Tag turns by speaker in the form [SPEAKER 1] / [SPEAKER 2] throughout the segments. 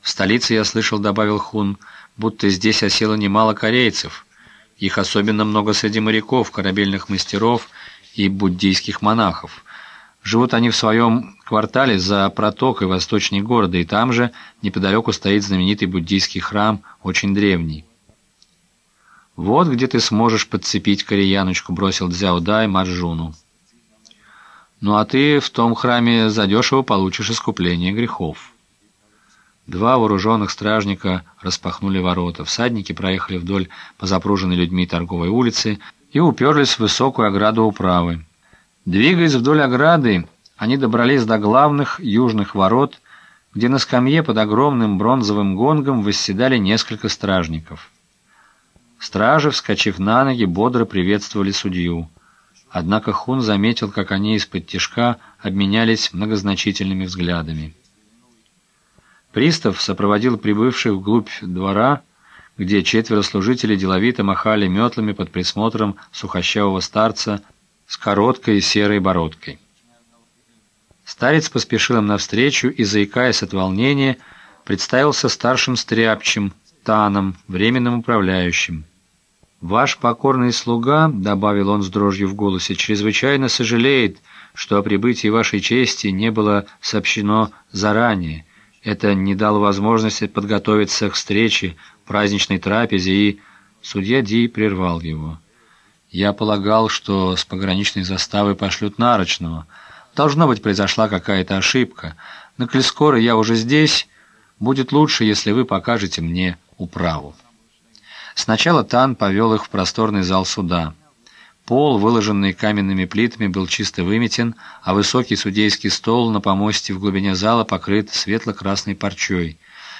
[SPEAKER 1] В столице, я слышал, добавил Хун, будто здесь осело немало корейцев. Их особенно много среди моряков, корабельных мастеров и буддийских монахов. Живут они в своем квартале за протокой восточнее города, и там же неподалеку стоит знаменитый буддийский храм, очень древний. «Вот где ты сможешь подцепить кореяночку», — бросил Дзяо Дай Маржуну. «Ну а ты в том храме задешево получишь искупление грехов». Два вооруженных стражника распахнули ворота. Всадники проехали вдоль по запруженной людьми торговой улице и уперлись в высокую ограду управы. Двигаясь вдоль ограды, они добрались до главных южных ворот, где на скамье под огромным бронзовым гонгом восседали несколько стражников. Стражи, вскочив на ноги, бодро приветствовали судью. Однако Хун заметил, как они из-под тишка обменялись многозначительными взглядами. Пристав сопроводил прибывших вглубь двора, где четверо служителей деловито махали метлами под присмотром сухощавого старца с короткой серой бородкой. Старец поспешил им навстречу и, заикаясь от волнения, представился старшим стряпчим, Таном, временным управляющим. «Ваш покорный слуга», — добавил он с дрожью в голосе, — «чрезвычайно сожалеет, что о прибытии вашей чести не было сообщено заранее, это не дало возможности подготовиться к встрече, праздничной трапезе, и судья Ди прервал его. «Я полагал, что с пограничной заставы пошлют нарочного. Должно быть, произошла какая-то ошибка. Но коль скоро я уже здесь, будет лучше, если вы покажете мне управу». Сначала Тан повел их в просторный зал суда. Пол, выложенный каменными плитами, был чисто выметен, а высокий судейский стол на помосте в глубине зала покрыт светло-красной парчой.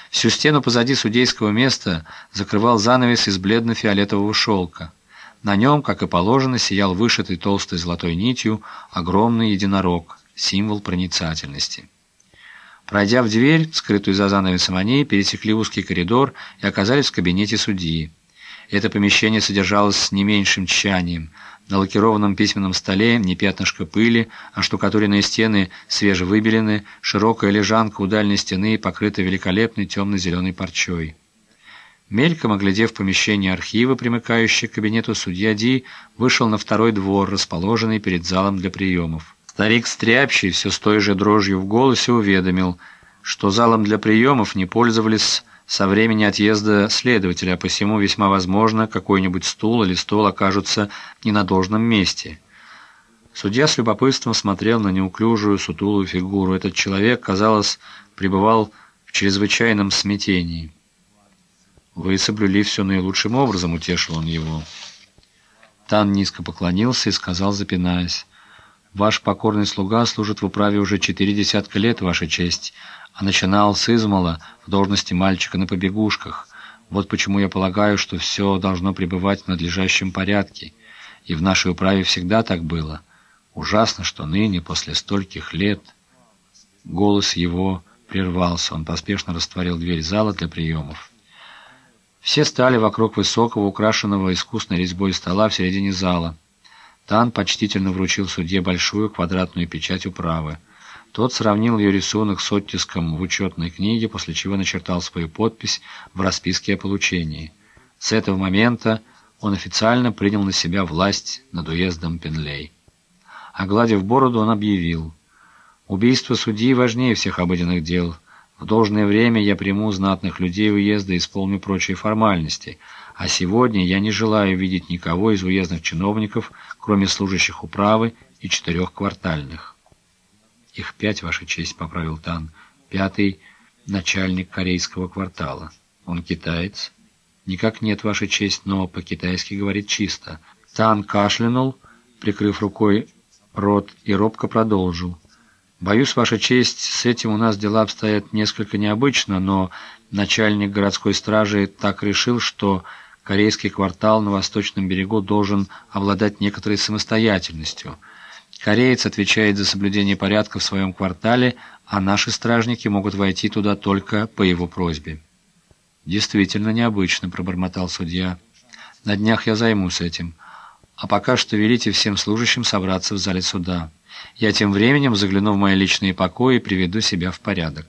[SPEAKER 1] Всю стену позади судейского места закрывал занавес из бледно-фиолетового шелка. На нем, как и положено, сиял вышитый толстой золотой нитью огромный единорог, символ проницательности. Пройдя в дверь, скрытую за занавесом они, пересекли узкий коридор и оказались в кабинете судьи. Это помещение содержалось с не меньшим тщанием – на лакированном письменном столе не пятнышко пыли, а штукатуренные стены свежевыбелены, широкая лежанка у дальней стены покрыта великолепной темно-зеленой парчой. Мельком оглядев помещение архива, примыкающее к кабинету судья Ди, вышел на второй двор, расположенный перед залом для приемов. Старик Стряпчий все с той же дрожью в голосе уведомил, что залом для приемов не пользовались со времени отъезда следователя, посему весьма возможно, какой-нибудь стул или стол окажутся не на должном месте. Судья с любопытством смотрел на неуклюжую, сутулую фигуру. Этот человек, казалось, пребывал в чрезвычайном смятении. «Вы соблюли все наилучшим образом», — утешил он его. Тан низко поклонился и сказал, запинаясь, «Ваш покорный слуга служит в управе уже четыре десятка лет, Ваша честь, а начинал с измала в должности мальчика на побегушках. Вот почему я полагаю, что все должно пребывать в надлежащем порядке. И в нашей управе всегда так было. Ужасно, что ныне, после стольких лет... Голос его прервался. Он поспешно растворил дверь зала для приемов. Все стали вокруг высокого, украшенного искусной резьбой стола в середине зала. Тан почтительно вручил судье большую квадратную печать управы. Тот сравнил ее рисунок с оттиском в учетной книге, после чего начертал свою подпись в расписке о получении. С этого момента он официально принял на себя власть над уездом Пенлей. Огладив бороду, он объявил, «Убийство судьи важнее всех обыденных дел. В должное время я приму знатных людей уезда и исполню прочие формальности, а сегодня я не желаю видеть никого из уездных чиновников, кроме служащих управы и четырех квартальных». «Их пять, Ваша честь», — поправил Тан. «Пятый — начальник корейского квартала. Он китаец?» «Никак нет, Ваша честь, но по-китайски говорит чисто». Тан кашлянул, прикрыв рукой рот, и робко продолжил. «Боюсь, Ваша честь, с этим у нас дела обстоят несколько необычно, но начальник городской стражи так решил, что корейский квартал на восточном берегу должен обладать некоторой самостоятельностью». Кореец отвечает за соблюдение порядка в своем квартале, а наши стражники могут войти туда только по его просьбе. «Действительно необычно», — пробормотал судья. «На днях я займусь этим. А пока что велите всем служащим собраться в зале суда. Я тем временем загляну в мои личные покои и приведу себя в порядок».